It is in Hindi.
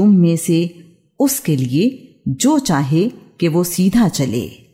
तुम में से उसके लिए जो चाहे कि वो सीधा चले।